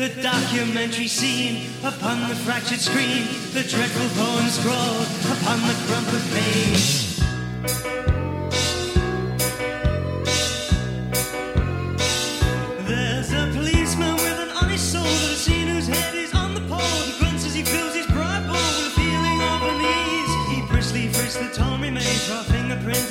the documentary scene upon the fractured screen, the dreadful poem scrawled upon the crumpled page. There's a policeman with an honest soul that seen whose head is on the pole. He grunts as he fills his pride bowl with a feeling of unease. He briskly frisks the torn remains for a fingerprint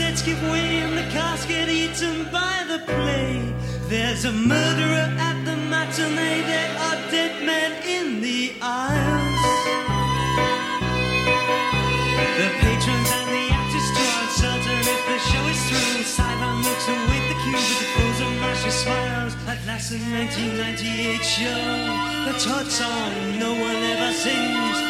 Sets give way and the cast get eaten by the play. There's a murderer at the matinee. There are dead men in the aisles. The patrons and the actors are uncertain if the show is through. Sideline looks await the cue with the frozen mashy smiles. At last, the 1998 show. The Todd song no one ever sings.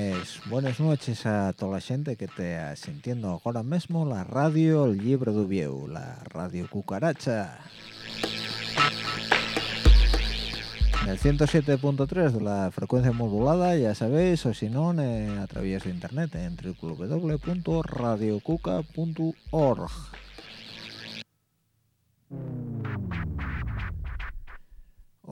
Bueno, buenas, noches a toda la gente que te sintiendo ahora mismo la radio El Libro du Vieu, la radio cucaracha. En el 107.3 de la frecuencia modulada, ya sabéis, o si no, eh, a través de internet en www.radiocuca.org.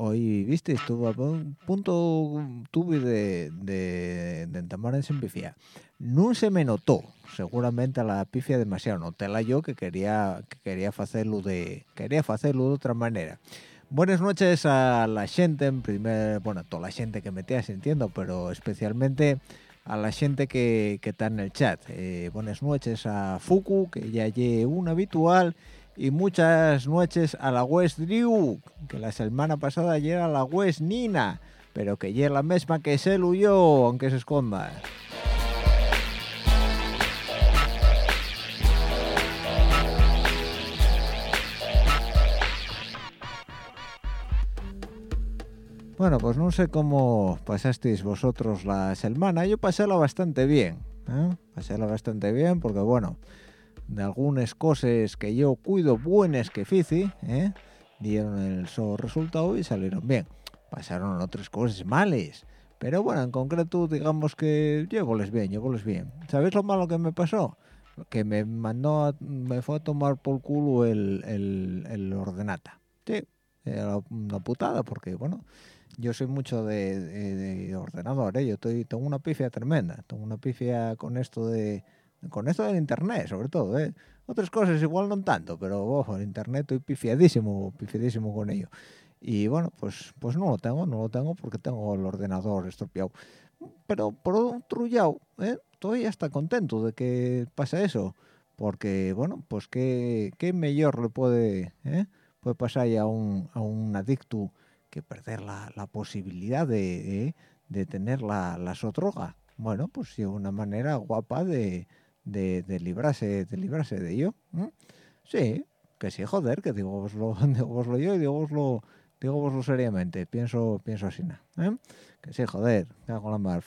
Hoy, viste, estuve a pu- punto tuve de, de, de entamar en pifia. No se me notó, seguramente a la pifia demasiado. Notéla yo que quería que quería hacerlo de quería hacerlo de otra manera. Buenas noches a la gente, en primer, bueno, a toda la gente que me esté sintiendo, pero especialmente a la gente que, que está en el chat. Eh, buenas noches a Fuku, que ya lle un habitual, y muchas noches a la West Drew, que la semana pasada era la West Nina, pero que ya la misma que se huyó, aunque se esconda. Bueno, pues no sé cómo pasasteis vosotros la semana. Yo paséla bastante bien. ¿eh? Paséla bastante bien porque, bueno, de algunas cosas que yo cuido buenas que fici, ¿eh? dieron el solo resultado y salieron bien. Pasaron otras cosas males. Pero bueno, en concreto, digamos que llevoles bien, llevoles bien. ¿Sabéis lo malo que me pasó? Que me mandó, me fue a tomar por culo el, el, el ordenata. Sí, era una putada porque, bueno, yo soy mucho de, de, ordenador, ¿eh? yo estoy, tengo una pifia tremenda, tengo una pifia con esto de con esto del internet, sobre todo, ¿eh? otras cosas igual no tanto, pero ojo, el internet estoy pifiadísimo, pifiadísimo con ello. Y bueno, pues pues no lo tengo, no lo tengo porque tengo el ordenador estropeado. Pero por otro lado, ¿eh? estoy hasta contento de que pase eso, porque bueno, pues qué, qué mejor le puede, ¿eh? puede pasar a un, a un adicto que perder la, la posibilidad de, ¿eh? de tener la, la sotroga. Bueno, pues sí, una manera guapa de, de, de, librarse de librarse de ello. Sí, que sí, joder, que digo voslo, digo voslo yo y digo voslo, digo voslo seriamente, pienso, pienso así, ¿eh? Que sí, joder, hago la mar.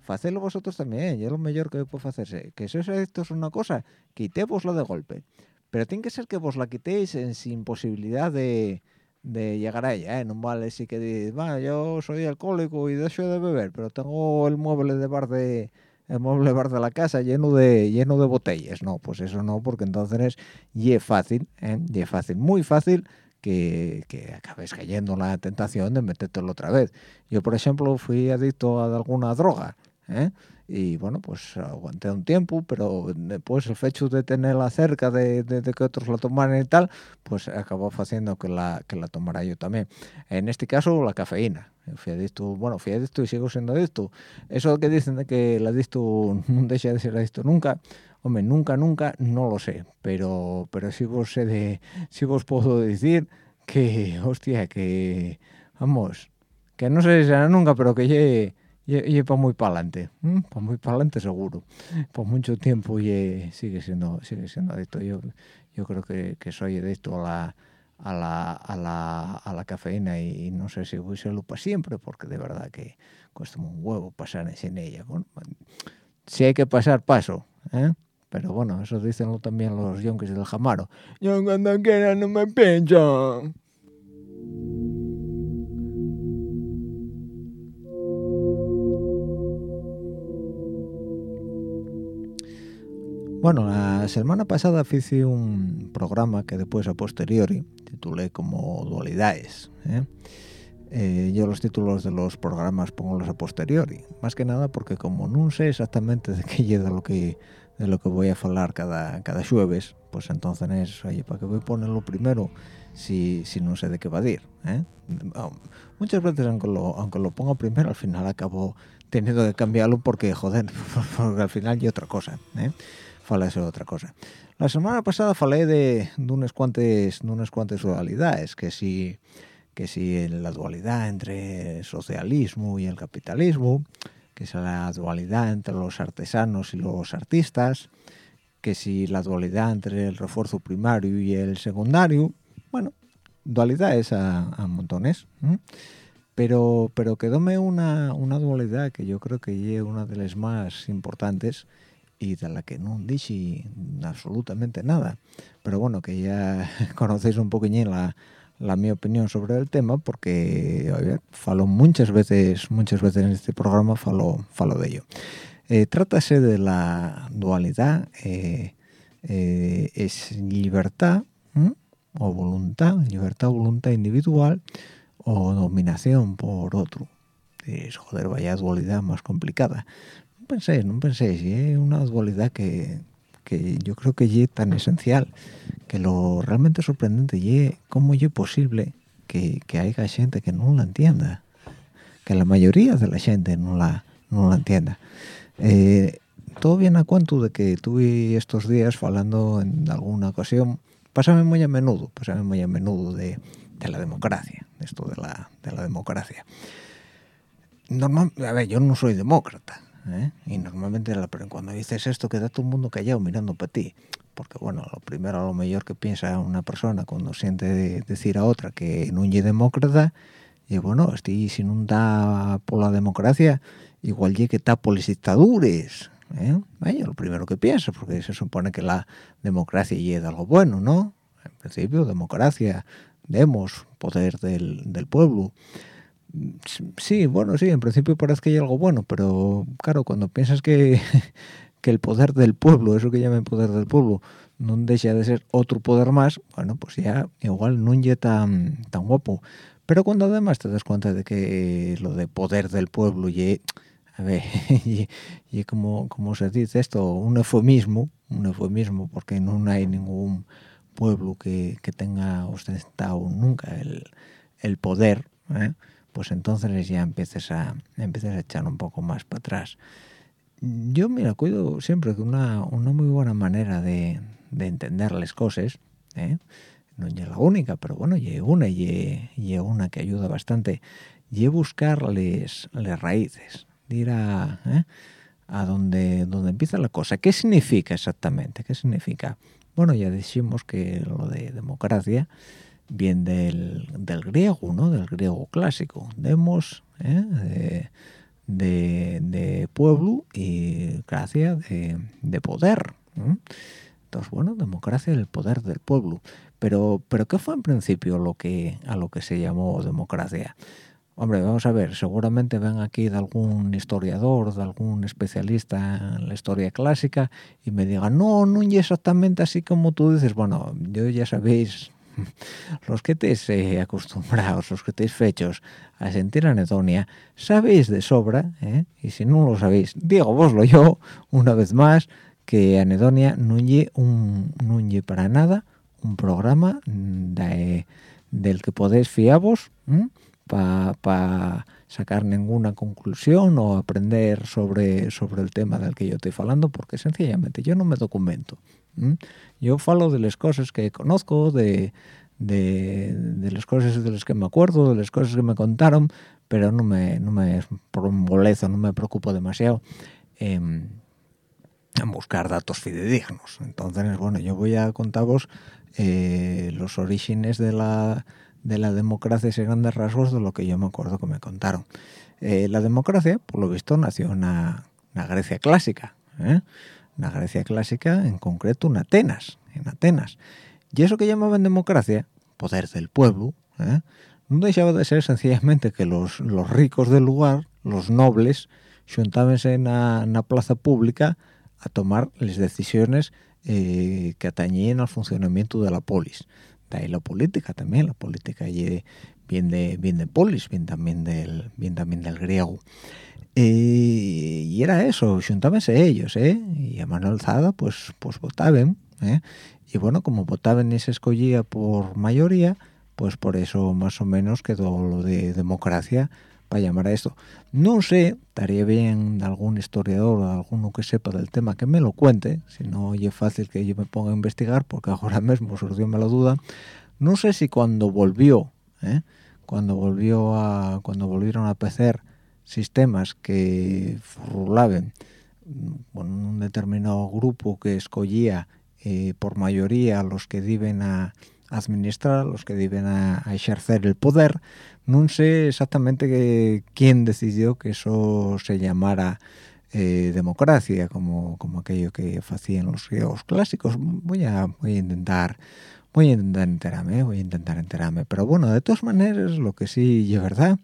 Facedlo vosotros también, yo lo mejor que puedo hacerse. Que eso es una cosa, quitévoslo de golpe. Pero tiene que ser que vos la quitéis en, sin posibilidad de, de llegar a ella, ¿eh? No vale si que dices, bueno, yo soy alcohólico y dejo de beber, pero tengo el mueble de bar de el mueble bar de la casa lleno de lleno de botellas. No, pues eso no, porque entonces es fácil, ¿eh? y es fácil, muy fácil que, que acabes cayendo en la tentación de metértelo otra vez. Yo, por ejemplo, fui adicto a alguna droga, ¿eh? y bueno, pues aguanté un tiempo, pero después el hecho de tenerla cerca, de, de, de, que otros la tomaran y tal, pues acabó haciendo que la, que la tomara yo también. En este caso, la cafeína. Fui adicto, bueno, fui adicto y sigo siendo adicto. Eso que dicen de que el adicto no deja de ser adicto nunca, hombre, nunca, nunca, no lo sé, pero, pero sí vos sé de, sí vos puedo decir que, hostia, que, vamos, que no si será nunca, pero que llegue y, para muy para adelante, para muy para adelante seguro. Por mucho tiempo y sigue siendo sigue siendo adicto. Yo yo creo que, que soy adicto a la a la, a la, a la cafeína y, no sé si voy a serlo para siempre porque de verdad que cuesta un huevo pasar sin ella. Bueno, si hay que pasar, paso, ¿eh? Pero bueno, eso dicen también los yonkis del Jamaro. Yo cuando quiera no me pincho. Bueno, la semana pasada hice un programa que después a posteriori titulé como Dualidades. ¿eh? Eh, yo los títulos de los programas pongo los a posteriori, más que nada porque como no sé exactamente de qué de lo que de lo que voy a hablar cada cada jueves, pues entonces oye, ¿para qué voy a ponerlo primero si, si no sé de qué va a ir? ¿eh? Muchas veces aunque lo aunque lo ponga primero, al final acabo teniendo que cambiarlo porque joder, porque al final hay otra cosa, ¿eh? fala de otra cosa. La semana pasada falé de, de unas cuantas de unas cuantas dualidades, que si que si la dualidad entre el socialismo y el capitalismo, que si la dualidad entre los artesanos y los artistas, que si la dualidad entre el refuerzo primario y el secundario, bueno, dualidades a, a montones. ¿eh? Pero, pero quedóme una, una dualidad que yo creo que es una de las más importantes y de la que no dije absolutamente nada. Pero bueno, que ya conocéis un poquillín la, la mi opinión sobre el tema porque oye, falo muchas veces muchas veces en este programa falo, falo de ello. Eh, trátase de la dualidad eh, eh, es libertad ¿eh? o voluntad, libertad o voluntad individual o dominación por otro. Es, joder, vaya dualidad más complicada penséis, no penséis, es una dualidad que, que yo creo que es tan esencial, que lo realmente sorprendente es cómo es posible que, que haya gente que no la entienda, que la mayoría de la gente no la, no la entienda. Eh, todo viene a cuento de que tuve estos días hablando en alguna ocasión, pásame muy a menudo, pásame muy a menudo de, de la democracia, de esto de la, de la democracia. Normal, a ver, yo no soy demócrata, ¿eh? y normalmente cuando dices esto queda todo el mundo callado mirando para ti porque bueno lo primero lo mejor que piensa una persona cuando siente decir a otra que no es demócrata y bueno estoy si no da por la democracia igual llegue que está por las dictaduras ¿eh? lo primero que pienso porque se supone que la democracia llega algo bueno no en principio democracia demos poder del, del pueblo. Sí bueno sí en principio parece que hay algo bueno pero claro cuando piensas que que el poder del pueblo eso que llaman poder del pueblo no deja de ser otro poder más bueno pues ya igual no es tan tan guapo. Pero cuando además te das cuenta de que lo de poder del pueblo y a ver y, como, como se dice esto un eufemismo un eufemismo porque no hay ningún pueblo que, que tenga ostentado nunca el, el poder ¿eh? pues entonces ya empieces a empiezas a echar un poco más para atrás yo mira cuido siempre que una, una muy buena manera de, de entender las cosas ¿eh? no es la única, pero bueno, y una una que ayuda bastante, y buscar las raíces, ir a, ¿eh? a donde, donde empieza la cosa. ¿Qué significa exactamente? ¿Qué significa? Bueno, ya decimos que lo de democracia viene del, griego, ¿no? Del griego clásico. Demos, ¿eh? de, pueblo y gracia de, de poder. Entonces, bueno, democracia el poder del pueblo. Pero, pero ¿qué fue en principio lo que a lo que se llamó democracia? Hombre, vamos a ver, seguramente ven aquí de algún historiador, de algún especialista en la historia clásica y me digan, no, no es exactamente así como tú dices. Bueno, yo ya sabéis, los que estéis eh, acostumbrados, los que estéis fechos a sentir anedonia, sabéis de sobra, ¿eh? y si no lo sabéis, digo voslo yo, una vez más, que anedonia no es un, no para nada un programa del que podéis fiaros para sacar ninguna conclusión o aprender sobre, sobre el tema del que yo estoy hablando, porque sencillamente yo no me documento. Yo falo de las cosas que conozco, de, de, las cosas de las que me acuerdo, de las cosas que me contaron, pero no me, no me no me preocupo demasiado en, en buscar datos fidedignos. Entonces, bueno, yo voy a contaros eh, los orígenes de la, de la democracia y grandes rasgos de lo que yo me acuerdo que me contaron. Eh, la democracia, por lo visto, nació en la, Grecia clásica, ¿eh? una Grecia clásica, en concreto en Atenas, en Atenas. Y eso que llamaban democracia, poder del pueblo, ¿eh? no dejaba de ser sencillamente que los, los ricos del lugar, los nobles, juntábanse en la plaza pública a tomar las decisiones eh, que atañían al funcionamiento de la polis. De ahí la política también, la política viene de, bien de polis, bien también del, bien también del griego. Eh, y era eso, juntábanse ellos, ¿eh? Y a mano alzada, pues, pues votaban, ¿eh? Y bueno, como votaban y se escogía por mayoría, pues por eso más o menos quedó lo de democracia para llamar a esto. No sé, estaría bien algún historiador o alguno que sepa del tema que me lo cuente, si no es fácil que yo me ponga a investigar, porque ahora mismo surgióme la duda. No sé si cuando volvió, ¿eh? cuando volvió a, cuando volvieron a aparecer sistemas que rulaban con un determinado grupo que escogía eh, por mayoría los que deben a administrar, los que deben a ejercer el poder, no sé exactamente quién decidió que eso se llamara eh, democracia, como, como aquello que hacían los griegos clásicos. Voy a, voy a intentar voy a intentar enterarme, voy a intentar enterarme. Pero bueno, de todas maneras, lo que sí es verdad,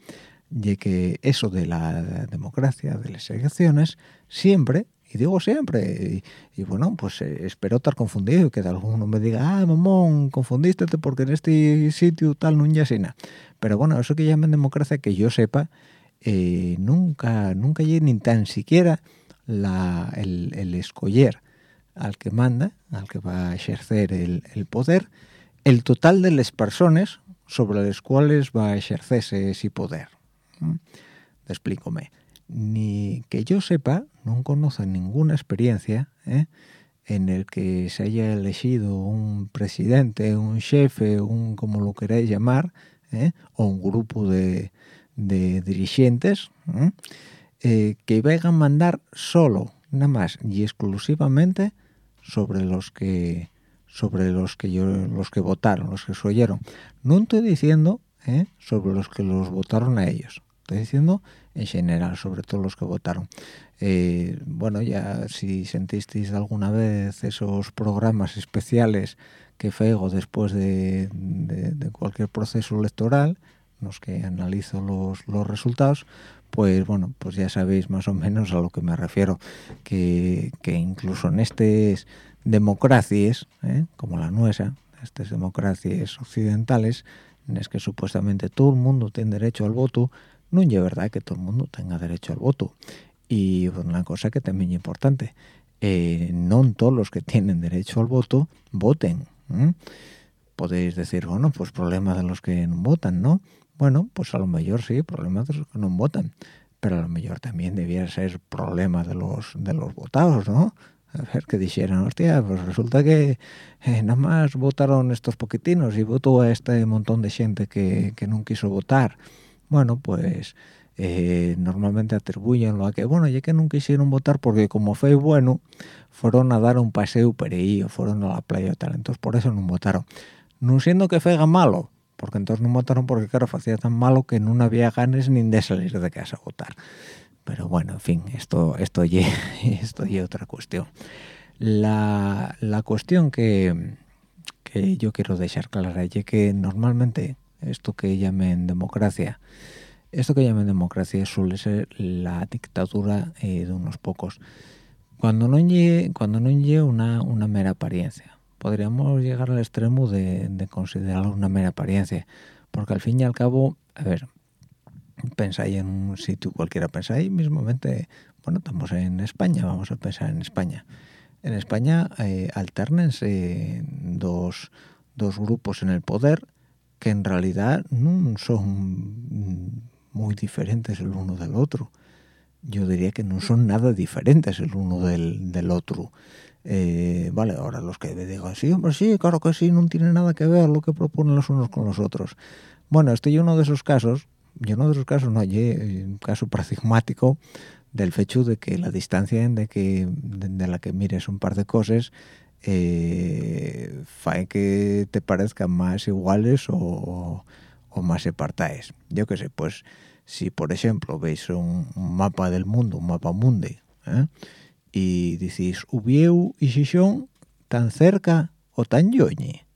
y que eso de la democracia, de las elecciones, siempre y digo siempre, y, bueno, pues eh, espero estar confundido, que alguno me diga, ah, mamón, confundiste porque en este sitio tal no nada. Pero bueno, eso que llaman democracia, que yo sepa, eh, nunca, nunca hay ni tan siquiera la, el, el, escoger al que manda, al que va a ejercer el, el poder, el total de las personas sobre las cuales va a ejercerse ese poder. ¿Mm? Explícome ni que yo sepa, no conozco ninguna experiencia ¿eh? en el que se haya elegido un presidente, un jefe, un como lo queráis llamar, ¿eh? o un grupo de, dirigentes ¿eh? que vayan a mandar solo, nada más y exclusivamente sobre los que sobre los que yo, los que votaron, los que se oyeron. No estoy diciendo sobre los que los votaron a ellos. Estoy diciendo en general, sobre todo los que votaron. Eh, bueno, ya si sentisteis alguna vez esos programas especiales que fego después de, cualquier proceso electoral, los que analizo los, los resultados, pues bueno, pues ya sabéis más o menos a lo que me refiero, que, que incluso en estas democracias, ¿eh? como la nuestra, estas democracias occidentales, en las que supuestamente todo el mundo tiene derecho al voto, no es verdad que todo el mundo tenga derecho al voto. Y una cosa que también es importante, eh, no todos los que tienen derecho al voto voten. Podéis decir, bueno, pues problema de los que no votan, ¿no? Bueno, pues a lo mejor sí, problema de los que no votan, pero a lo mejor también debiera ser problema de los de los votados, ¿no? A ver, que dijeran, hostia, pues resulta que eh, nada más votaron estos poquitinos y votó a este montón de gente que, que no quiso votar bueno, pues eh, normalmente atribuyenlo a que, bueno, ya que no quisieron votar porque como fue bueno, fueron a dar un paseo por ahí o fueron a la playa y tal, entonces por eso no votaron. No siendo que fuera malo, porque entonces no votaron porque, claro, hacía tan malo que no había ganas ni de salir de casa a votar. Pero bueno, en fin, esto, esto, y, esto y otra cuestión. La, la cuestión que, que yo quiero dejar clara es que normalmente esto que llamen democracia, esto que llamen democracia suele ser la dictadura eh, de unos pocos. Cuando no llegue, cuando no llegue una, una mera apariencia, podríamos llegar al extremo de, de considerarlo una mera apariencia, porque al fin y al cabo, a ver, pensáis en un sitio cualquiera, pensáis mismamente, bueno, estamos en España, vamos a pensar en España. En España eh, alternense dos, dos grupos en el poder que en realidad no son muy diferentes el uno del otro. Yo diría que no son nada diferentes el uno del, otro. Eh, vale, ahora los que digan, sí, hombre, sí, claro que sí, no tiene nada que ver lo que proponen los unos con los otros. Bueno, estoy uno de esos casos, yo uno de esos casos no hay un caso paradigmático del hecho de que la distancia de que de la que mires un par de cosas eh, fai que te parezcan máis iguales o o máis apartaes. Yo que sé, pues, si por exemplo veis un, un mapa del mundo, un mapa mundi, eh, e dicís, o Vieu e Xixón tan cerca ou tan lloñe?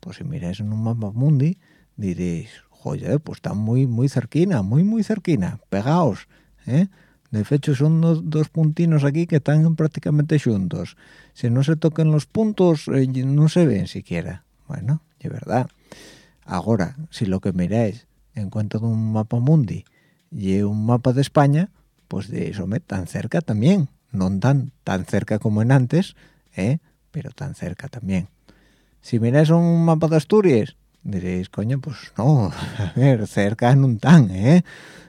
Pois pues, se miráis un mapa mundi, diréis, joder, pues están moi, moi cerquina, moi, moi cerquina, pegaos, eh, De hecho, son dos, puntinos aquí que están prácticamente juntos. Si no se tocan los puntos, eh, no se ven siquiera. Bueno, de verdad. Ahora, si lo que miráis en cuanto de un mapa mundi y un mapa de España, pues de eso me tan cerca también. No tan, tan cerca como en antes, ¿eh? pero tan cerca también. Si miráis un mapa de Asturias, diréis, coño, pues no, a ver, cerca no tan, ¿eh?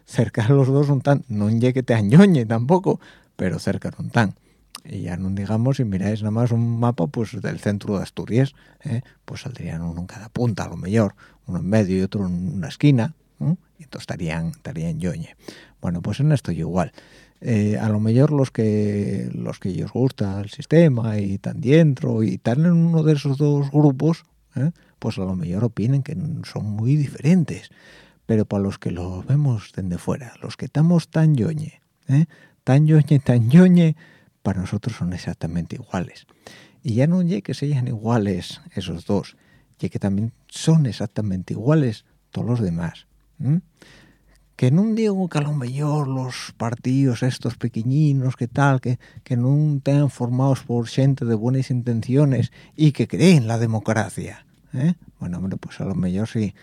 cerca los dos un tan, no llegue te añoñe tampoco, pero cerca un tan. Y ya no digamos, si miráis nada más un mapa pues del centro de Asturias, ¿eh? pues saldrían uno en cada punta a lo mejor, uno en medio y otro en una esquina, y entonces estarían, estarían yoñe. Bueno, pues en esto igual. Eh, a lo mejor los que los que os gusta el sistema y tan dentro y están en uno de esos dos grupos, ¿eh? Pues a lo mejor opinen que son muy diferentes pero para los que lo vemos desde fuera, los que estamos tan yoñe, ¿eh? tan yoñe, tan yoñe, para nosotros son exactamente iguales. Y ya no llegue que sean iguales esos dos, ya que también son exactamente iguales todos los demás. Que no digo que a lo mejor los partidos estos pequeñinos, que tal, que, que no estén formados por gente de buenas intenciones y que creen la democracia. ¿Eh? Bueno, pues a lo mejor sí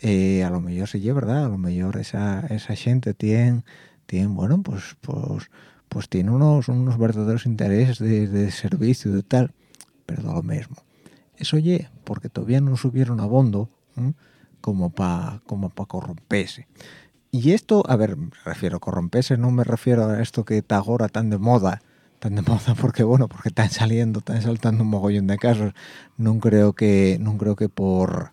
eh, a lo mejor sí verdad, a lo mejor esa, esa gente tiene, tiene bueno, pues, pues, pues tiene unos, unos verdaderos intereses de, servicio de tal, pero lo mismo. Eso oye, porque todavía no subieron a bondo como para como pa corromperse. Y esto, a ver, me refiero a corromperse, no me refiero a esto que está ahora tan de moda, tan de moda porque bueno, porque están saliendo, están saltando un mogollón de casos. No creo que, no creo que por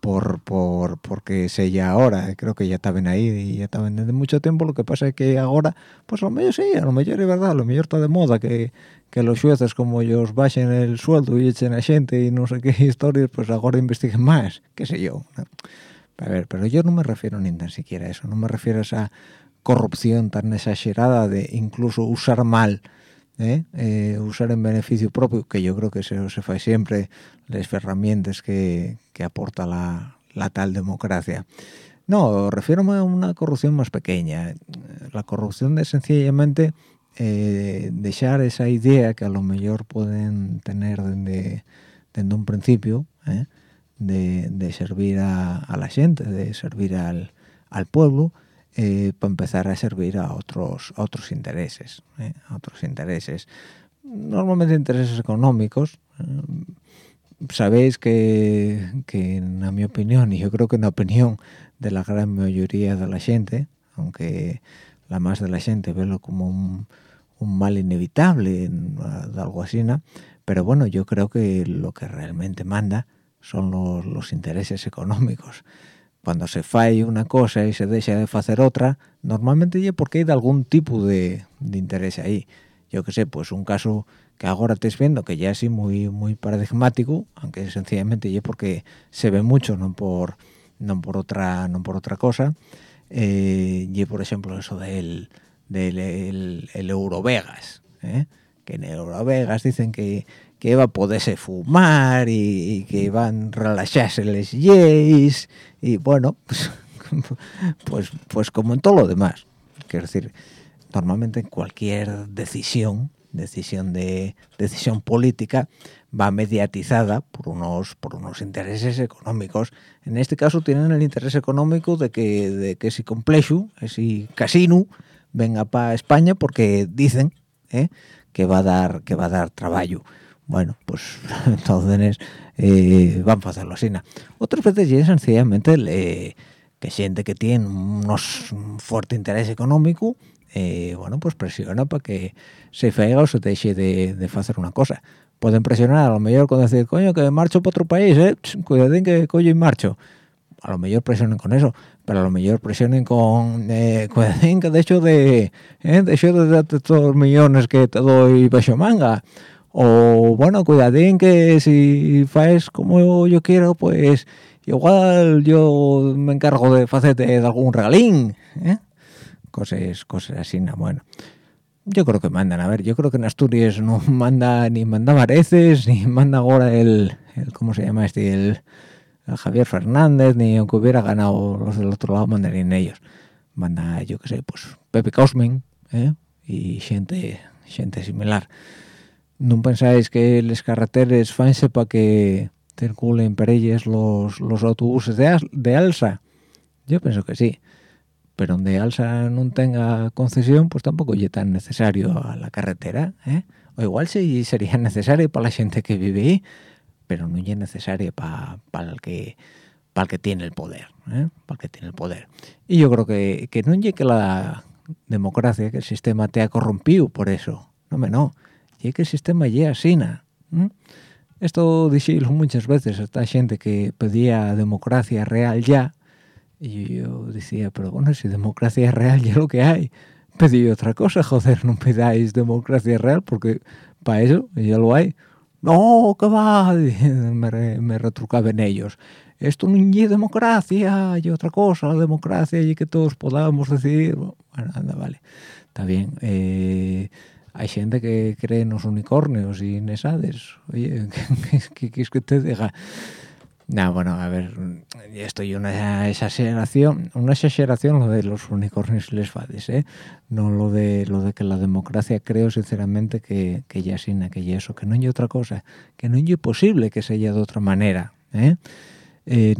por, por porque sé ya ahora, creo que ya estaban ahí y ya estaban desde mucho tiempo, lo que pasa es que ahora, pues a lo mejor sí, a lo mejor es verdad, a lo mejor está de moda que, que los jueces como ellos bajen el sueldo y echen a gente y no sé qué historias, pues ahora investiguen más, qué sé yo. A ver, pero yo no me refiero ni tan siquiera a eso, no me refiero a esa corrupción tan exagerada de incluso usar mal, ¿eh? Eh, usar en beneficio propio, que yo creo que se, se fue siempre las herramientas que, que aporta la, la tal democracia. No, refiero a una corrupción más pequeña. La corrupción de sencillamente eh, dejar esa idea que a lo mejor pueden tener desde, desde un principio, ¿eh? de, servir a, la gente, de servir al, al pueblo, eh, para empezar a servir a otros a otros intereses, a otros intereses, normalmente intereses económicos. Sabéis que, que, en mi opinión, y yo creo que en la opinión de la gran mayoría de la gente, aunque la más de la gente lo como un, un mal inevitable, de algo así, ¿no? pero bueno, yo creo que lo que realmente manda son los, los intereses económicos. Cuando se falla una cosa y se deja de hacer otra, normalmente ya porque hay de algún tipo de, de interés ahí. Yo que sé, pues un caso que ahora estés viendo que ya es muy muy paradigmático, aunque sencillamente ya porque se ve mucho, no por no por otra no por otra cosa. Eh, y por ejemplo eso del del el, Eurovegas, ¿eh? Que en Eurovegas dicen que, que va a poderse fumar y, que van a relajarse les yeis y bueno, pues, pues, pues como en todo lo demás. Quiero decir, normalmente cualquier decisión, decisión de decisión política, va mediatizada por unos por unos intereses económicos. En este caso tienen el interés económico de que de que si complejo, ese casino, venga para España porque dicen ¿eh? Que va a dar que va a dar trabajo. Bueno pues entonces eh, van a hacerlo así otras veces ya sencillamente le, que siente que tiene unos un fuerte interés económico eh, bueno pues presiona para que se faiga o se deje de, de hacer una cosa. Pueden presionar a lo mejor con decir coño que marcho para otro país eh cuidadín que coño y marcho a lo mejor presionen con eso pero a lo mejor presionen con eh, que de hecho de eh, de hecho de darte todos los millones que te doy bajo manga. O bueno cuidadín que si faes como yo quiero pues igual yo me encargo de hacerte de algún regalín ¿eh? cosas cosas así no bueno yo creo que mandan a ver yo creo que en Asturias no manda ni manda Mareces ni manda ahora el, el cómo se llama este el Javier Fernández, ni aunque hubiera ganado los del otro lado, mandarían ellos. Manda, yo qué sé, pues Pepe Cosmen ¿eh? y gente, gente similar. ¿No pensáis que les carreteres fanse para que circulen por ellos los, los autobuses de, de Alsa? Yo pienso que sí. Pero donde Alsa no tenga concesión, pues tampoco es tan necesario a la carretera. ¿eh? O igual sí sería necesario para la gente que vive ahí pero no es necesaria para el que para el que tiene el poder, ¿eh? para el que tiene el poder. Y yo creo que, que no es que la democracia, que el sistema te ha corrompido por eso, no me no, y que el sistema ya así. Esto dije muchas veces esta gente que pedía democracia real ya, y yo decía, pero bueno, si democracia real ya lo que hay, pedí otra cosa, joder, no pedáis democracia real, porque para eso ya lo hay no, que vai, me, re, me retrucaban ellos. Esto no es democracia, é otra cosa, la democracia é que todos podamos decidir. Bueno, anda, vale, está bien. Eh, hay gente que cree en los unicornios y en nesades. Oye, que, que, que, que, que te diga... No, bueno, a ver, esto y una exageración, una exageración lo de los unicornios y les fades, ¿eh? No lo de lo de que la democracia creo sinceramente que, que ya sin que ya eso, que no hay otra cosa, que no es posible que sea de otra manera, ¿eh? eh